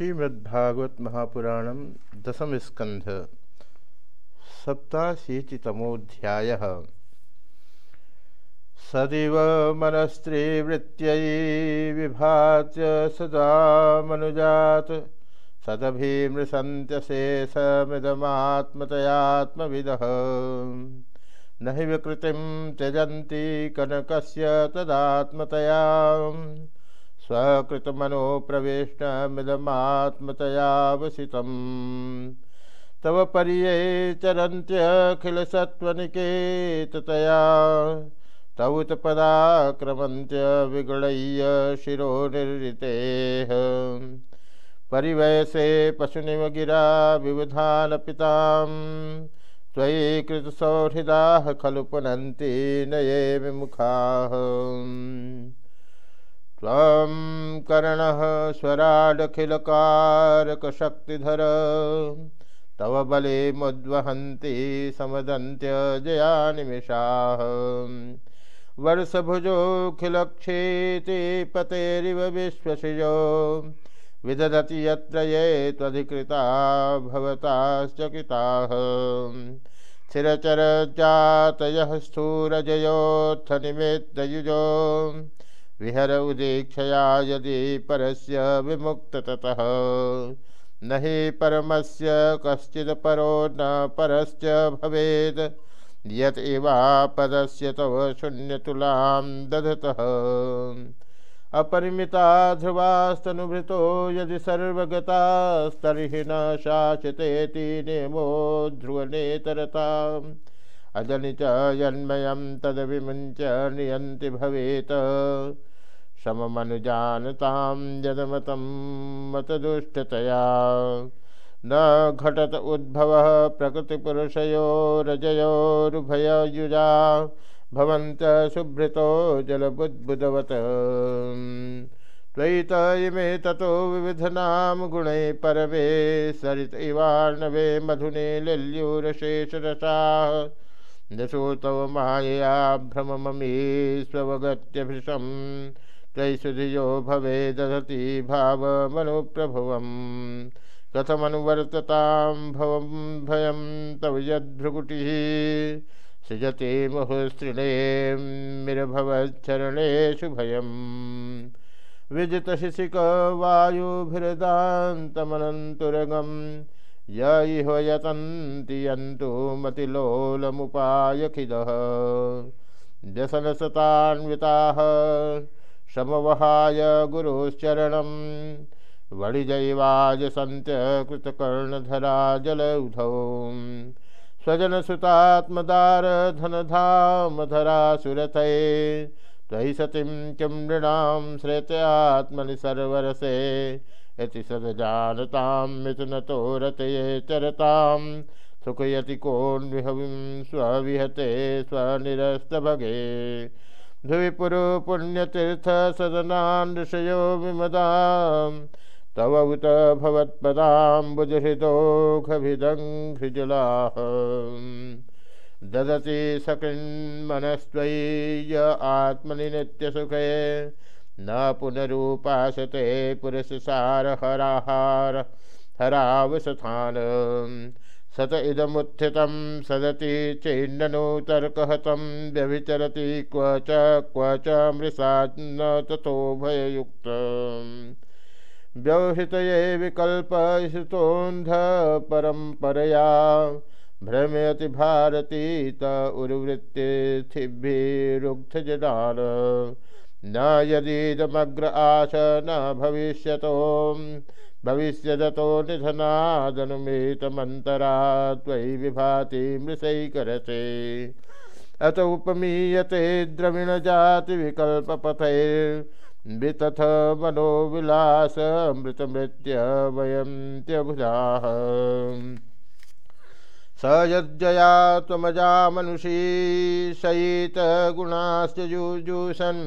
श्रीमद्भागवत महापुराण दशम स्कंध सप्ताशीतितमोध्याय सदिव मनस्त्रीवृत्त विभात्य सदा मनुजात, सदभिमृशन्त्यशेषमिदमात्मतयात्मविदः। न हि विकृतिं त्यजन्ति कनकस्य तदात्मतया स्वकृतमनो प्रवेष्टमिदमात्मतयावसितम् तव पर्ये चरन्त्यखिलसत्त्वनिकेततया तौत पदाक्रमन्त्य विगुणय्य शिरो निर्ऋतेः परिवयसे पशुनिव गिरा विवधानपितां त्वयि कृतसौहृदाः खलु पुनन्ति न ये विमुखाः। त्वं कर्णः स्वराडखिलकारकशक्तिधर। तव बले मुद्वहन्ति समदन्त्यजयानिमिषाः वर्षभुजोऽखिलक्षेति पतेरिव विश्वसिजो। विदधति यत्र ये त्वधिकृता भवताश्चकिताः। स्थिरचरजातयः स्थूरजयोत्थनिमित्तयुजो विहर उदीक्षया यदि परस्य विमुक्त ततः न हि परमस्य कश्चित् परो न परश्च भवेत् यत एवापदस्य तव शून्यतुलां दधतः। अपरिमिता ध्रुवास्तनुभृतो यदि सर्वगतास्तर्हि न शाश्यतेति नेमो ध्रुवनेतरताम् अजनि च जन्मयं तद्विमुञ्च नियन्ति भवेत्। सममनुजानतां यदमतं मतदुष्टतया। न घटत उद्भवः प्रकृतिपुरुषयोरजयोरुभययुजा। भवन्त सुभृतो जलबुद्बुदवत्। त्वयि इमे ततो विविधनां गुणैः परमे सरित इवार्णवे मधुने लिल्युरशेषरसाः। दशो तव मायया भ्रमममीष्वगत्यभृशम् त्रैसुधियो भवे दधति भावमनुप्रभुवम्। कथमनुवर्ततां भवं भयं तव यद्भ्रुकुटिः। सृजते मुहुस्त्रिणेमिरभवच्चरणेषु भयम् विजितशिशिकवायुभिरदान्तमनन्तुरगम् य इह यतन्ति यन्तु मतिलोलमुपायखिदः व्यसनसतान्विताः समवहाय गुरुश्चरणं वणिजैवाजसन्त्यकृतकर्णधरा जलौधौ स्वजनसुतात्मदारधनधामधरा सुरथे त्वयि सतीं किं नृणां श्रेतयात्मनि सर्वरसे। यति सदजानतां मिथुनतो रतये चरतां। सुखयति कोन्विहविं स्वविहते स्वनिरस्तभगे। ध्रुवि पुरु पुण्यतीर्थसदनान् ऋषयो विमदां तव उत भवत्पदाम्बुजहृदोघभिदङ्घ्रिजलाः ददति सकृन्मनस्त्वयि य आत्मनि नित्यसुखे। न पुनरूपासते पुरुषसारहराहार हरावसथान। सत इदमुत्थितं सदति चेन्ननु तर्कहतं व्यभिचरति क्व च क्व च मृषा न तथो भययुक्त। व्यवहितये विकल्पहितोन्ध परम्परया भ्रमयति भारती त उर्वृत्तिभिरुग्धजडान न यदीदमग्र आश न भविष्यतो। भविष्यदतो निधनादनुमेतमन्तरा त्वयि विभाति मृषैकरते अत उपमीयते द्रविणजातिविकल्पपथैर्वितथ मनोविलासमृतमृत्य वयन्त्यबुधाः स यज्जया त्वमजा मनुषी शयितगुणाश्च जुजूषन्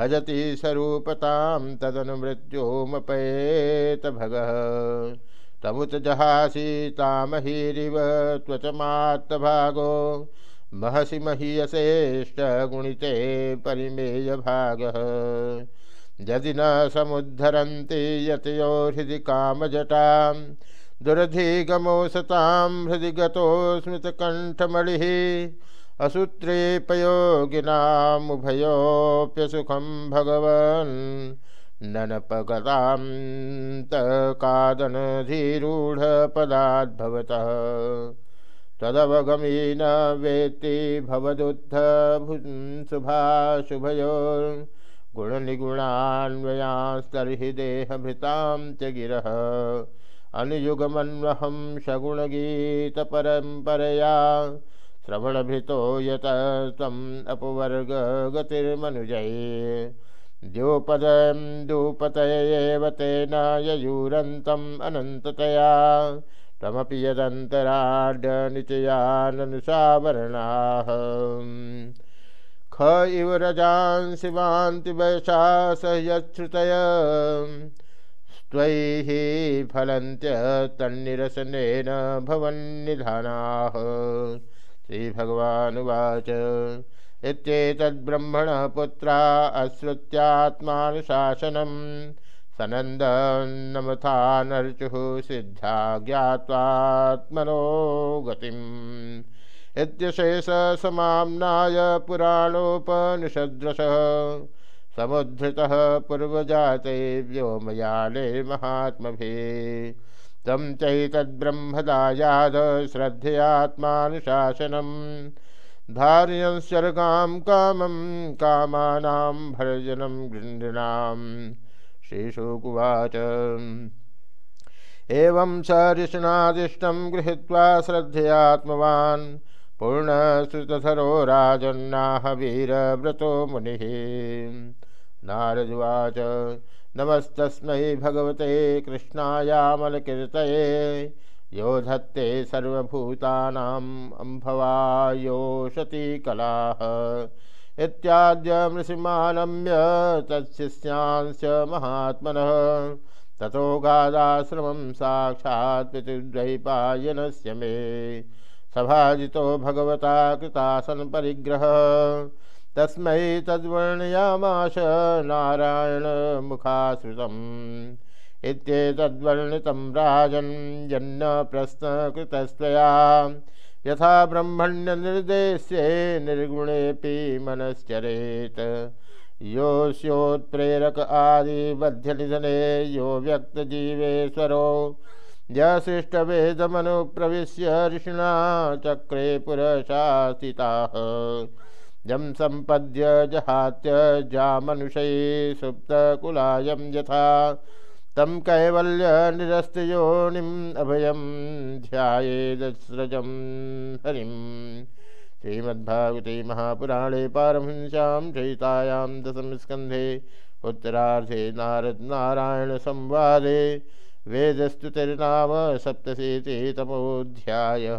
भजति स्वरूपतां तदनुमृत्योमपयेत भगः। तमुत जहासि तामहीरिव त्वचमात्तभागो महसि महीयसेष्ट गुणिते परिमेय परिमेयभागः यदि न समुद्धरन्ति यतयो हृदि कामजटा दुरधिगमो सतां हृदि गतो असूत्रेपयोगिनामुभयोऽप्यसुखं भगवन् ननपगतान्तकादनधीरूढपदाद्भवतः त्वदवगमी न वेत्ति भवदुत्थभुंशुभाशुभयो गुणनिगुणान्वयास्तर्हि देहभृतां च गिरः। अनुयुगमन्वहं सगुणगीतपरम्परया श्रवणभृतो यत त्वम् अपवर्गगतिर्मनुजये। द्योपदं दूपतयेव तेन ययूरन्तम् अनन्ततया। तमपि यदन्तराड्यनिचयाननुसावरणाः ख इव रजांसि वान्ति वैशा सह्यश्रुतय त्वैः फलन्त्यतन्निरसनेन भवन्निधानाः। श्रीभगवानुवाच। इत्येतद्ब्रह्मणः पुत्रा अश्रुत्यात्मानुशासनं सनन्दन्नमथानर्चुः सिद्ध्या ज्ञात्वात्मनो गतिम्। इत्यशेषसमाम्नाय पुराणोपनिषद्रसः समुद्धृतः पूर्वजाते व्योमयाले महात्मभे तं चैतद्ब्रह्मदायाद श्रद्धयात्मानुशासनं धार्यंस्वर्गां कामं कामानां भर्जनं गृह्णां श्रीशुकुवाच। एवं स ऋषणादिष्टं गृहीत्वा श्रद्धयात्मवान् पूर्णश्रुतधरो राजन्नाह वीरव्रतो मुनिः नारदुवाच नमस्तस्मै भगवते कृष्णायामलकीर्तये यो धत्ते सर्वभूतानाम् अम्भवायोषति कलाः इत्याद्यमृषिमानम्य तत्शिष्यांश्च महात्मनः ततो गादाश्रमं साक्षात् पितृद्वैपायनस्य मे सभाजितो भगवता कृतासन परिग्रह तस्मै तद्वर्णयामाश नारायण मुखाश्रितम् इत्येतद्वर्णितं राजन् यन्न प्रश्नकृतस्त्वया यथा ब्रह्मण्यनिर्देश्ये निर्गुणेऽपि मनश्चरेत्। योऽस्योत्प्रेरक आदिबध्यनिधने यो व्यक्तजीवेश्वरो। यशिष्टवेदमनुप्रविश्य ऋषिणा चक्रे पुरशासिताः। जं सम्पद्य जहात्य जामनुषये सुप्तकुलायं यथा। तं कैवल्यनिरस्तयोनिम् अभयं ध्यायेदस्रजं हरिं। श्रीमद्भागवते महापुराणे पारमहंस्यां चयितायां दशमस्कन्धे उत्तरार्धे नारदनारायणसंवादे वेदस्तुतिर्नाम सप्तशीतितमोऽध्यायः